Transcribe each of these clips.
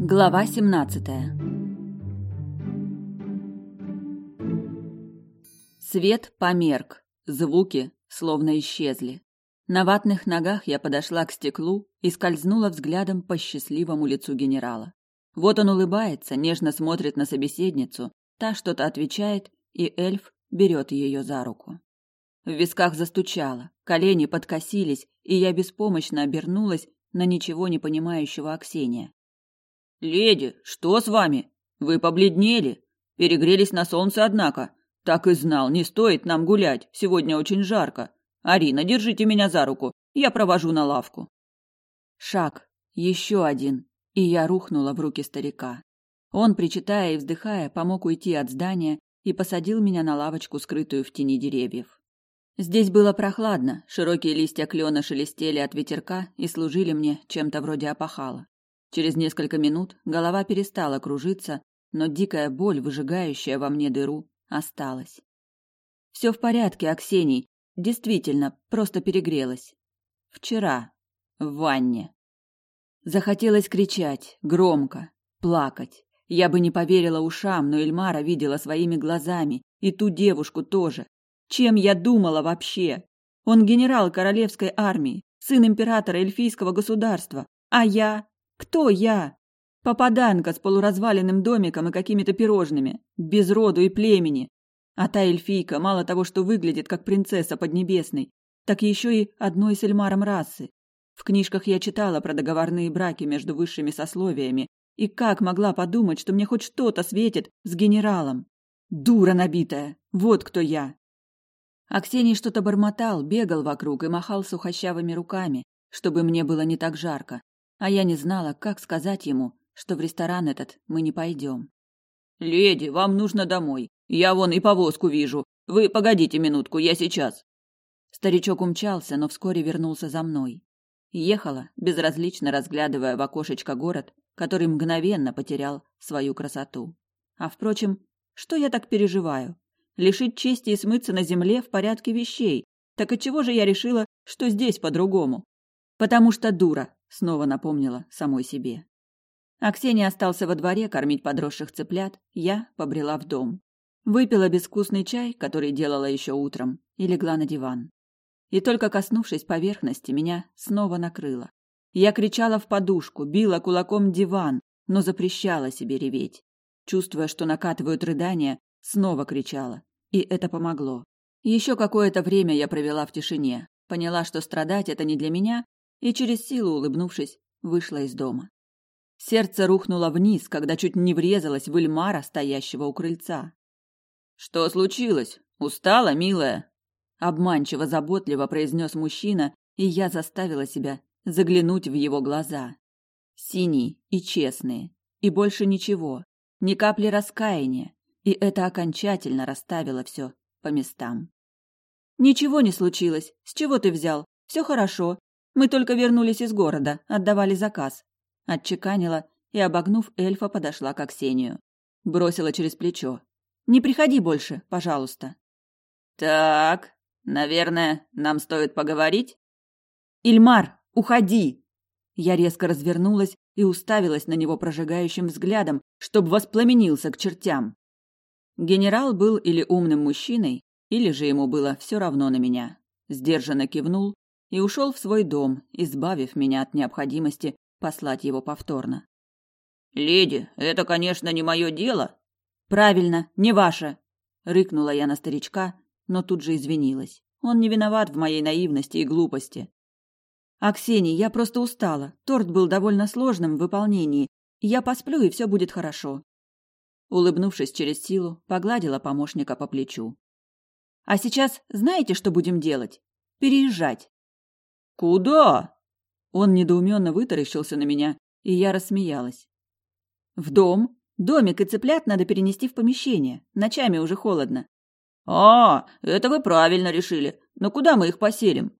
Глава 17 Свет померк, звуки словно исчезли. На ватных ногах я подошла к стеклу и скользнула взглядом по счастливому лицу генерала. Вот он улыбается, нежно смотрит на собеседницу, та что-то отвечает, и эльф берет ее за руку. В висках застучало, колени подкосились, и я беспомощно обернулась на ничего не понимающего Аксения. «Леди, что с вами? Вы побледнели. Перегрелись на солнце, однако. Так и знал, не стоит нам гулять, сегодня очень жарко. Арина, держите меня за руку, я провожу на лавку». Шаг, еще один, и я рухнула в руки старика. Он, причитая и вздыхая, помог уйти от здания и посадил меня на лавочку, скрытую в тени деревьев. Здесь было прохладно, широкие листья клена шелестели от ветерка и служили мне чем-то вроде опахала. Через несколько минут голова перестала кружиться, но дикая боль, выжигающая во мне дыру, осталась. Все в порядке, Аксений. Действительно, просто перегрелась. Вчера. В ванне. Захотелось кричать, громко, плакать. Я бы не поверила ушам, но Эльмара видела своими глазами, и ту девушку тоже. Чем я думала вообще? Он генерал королевской армии, сын императора эльфийского государства, а я кто я? Попаданка с полуразваленным домиком и какими-то пирожными, без роду и племени. А та эльфийка мало того, что выглядит как принцесса поднебесной, так еще и одной с Эльмаром расы. В книжках я читала про договорные браки между высшими сословиями, и как могла подумать, что мне хоть что-то светит с генералом? Дура набитая! Вот кто я! Аксений что-то бормотал, бегал вокруг и махал сухощавыми руками, чтобы мне было не так жарко а я не знала, как сказать ему, что в ресторан этот мы не пойдем. «Леди, вам нужно домой. Я вон и повозку вижу. Вы погодите минутку, я сейчас». Старичок умчался, но вскоре вернулся за мной. Ехала, безразлично разглядывая в окошечко город, который мгновенно потерял свою красоту. А впрочем, что я так переживаю? Лишить чести и смыться на земле в порядке вещей. Так от чего же я решила, что здесь по-другому? Потому что дура, снова напомнила самой себе. Аксения остался во дворе кормить подросших цыплят, я побрела в дом. Выпила безвкусный чай, который делала еще утром, и легла на диван. И только коснувшись поверхности, меня снова накрыло. Я кричала в подушку, била кулаком диван, но запрещала себе реветь. Чувствуя, что накатывают рыдания, снова кричала. И это помогло. Еще какое-то время я провела в тишине. Поняла, что страдать это не для меня, и через силу, улыбнувшись, вышла из дома. Сердце рухнуло вниз, когда чуть не врезалось в Эльмара, стоящего у крыльца. «Что случилось? Устала, милая?» Обманчиво заботливо произнес мужчина, и я заставила себя заглянуть в его глаза. Синие и честные, и больше ничего, ни капли раскаяния, и это окончательно расставило все по местам. «Ничего не случилось. С чего ты взял? Все хорошо. Мы только вернулись из города, отдавали заказ. Отчеканила и, обогнув эльфа, подошла к Аксению. Бросила через плечо. «Не приходи больше, пожалуйста». «Так, наверное, нам стоит поговорить?» «Ильмар, уходи!» Я резко развернулась и уставилась на него прожигающим взглядом, чтобы воспламенился к чертям. Генерал был или умным мужчиной, или же ему было все равно на меня. Сдержанно кивнул и ушел в свой дом, избавив меня от необходимости послать его повторно. «Леди, это, конечно, не мое дело». «Правильно, не ваше», — рыкнула я на старичка, но тут же извинилась. Он не виноват в моей наивности и глупости. «Аксений, я просто устала. Торт был довольно сложным в выполнении. Я посплю, и все будет хорошо». Улыбнувшись через силу, погладила помощника по плечу. «А сейчас знаете, что будем делать? Переезжать. «Куда?» Он недоуменно вытаращился на меня, и я рассмеялась. «В дом. Домик и цыплят надо перенести в помещение. Ночами уже холодно». «А, это вы правильно решили. Но куда мы их поселим?»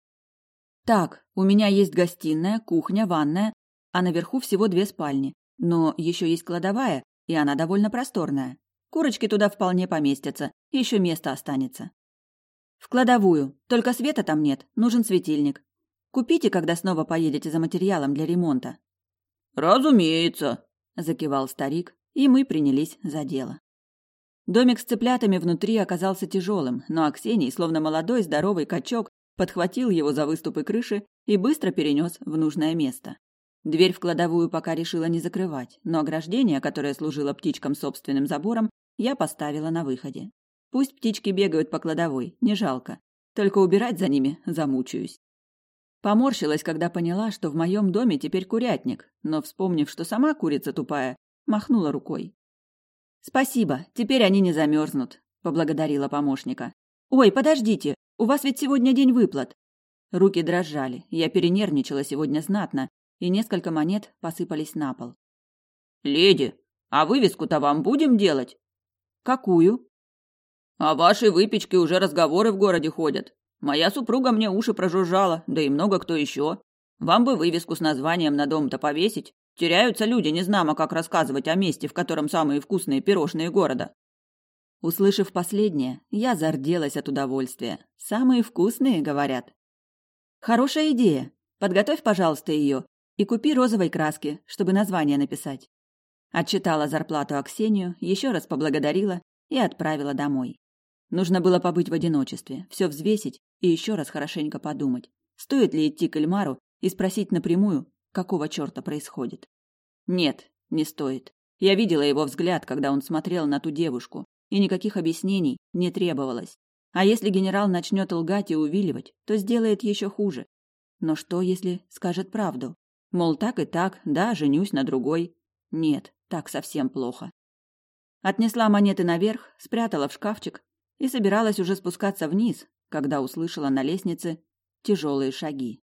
«Так, у меня есть гостиная, кухня, ванная, а наверху всего две спальни. Но еще есть кладовая, и она довольно просторная. Курочки туда вполне поместятся, еще место останется». «В кладовую. Только света там нет, нужен светильник. Купите, когда снова поедете за материалом для ремонта. Разумеется, закивал старик, и мы принялись за дело. Домик с цыплятами внутри оказался тяжелым, но Аксений, словно молодой здоровый качок, подхватил его за выступы крыши и быстро перенес в нужное место. Дверь в кладовую пока решила не закрывать, но ограждение, которое служило птичкам собственным забором, я поставила на выходе. Пусть птички бегают по кладовой, не жалко. Только убирать за ними замучаюсь. Поморщилась, когда поняла, что в моем доме теперь курятник, но, вспомнив, что сама курица тупая, махнула рукой. «Спасибо, теперь они не замерзнут», — поблагодарила помощника. «Ой, подождите, у вас ведь сегодня день выплат». Руки дрожали, я перенервничала сегодня знатно, и несколько монет посыпались на пол. «Леди, а вывеску-то вам будем делать?» «Какую?» «О вашей выпечке уже разговоры в городе ходят. Моя супруга мне уши прожужжала, да и много кто еще. Вам бы вывеску с названием на дом-то повесить. Теряются люди, не знамо, как рассказывать о месте, в котором самые вкусные пирожные города». Услышав последнее, я зарделась от удовольствия. Самые вкусные, говорят. Хорошая идея. Подготовь, пожалуйста, ее и купи розовой краски, чтобы название написать. Отчитала зарплату Аксению, еще раз поблагодарила и отправила домой. Нужно было побыть в одиночестве, все взвесить и еще раз хорошенько подумать, стоит ли идти к Эльмару и спросить напрямую, какого черта происходит. Нет, не стоит. Я видела его взгляд, когда он смотрел на ту девушку, и никаких объяснений не требовалось. А если генерал начнет лгать и увиливать, то сделает еще хуже. Но что, если скажет правду? Мол, так и так, да, женюсь на другой. Нет, так совсем плохо. Отнесла монеты наверх, спрятала в шкафчик и собиралась уже спускаться вниз, когда услышала на лестнице тяжелые шаги.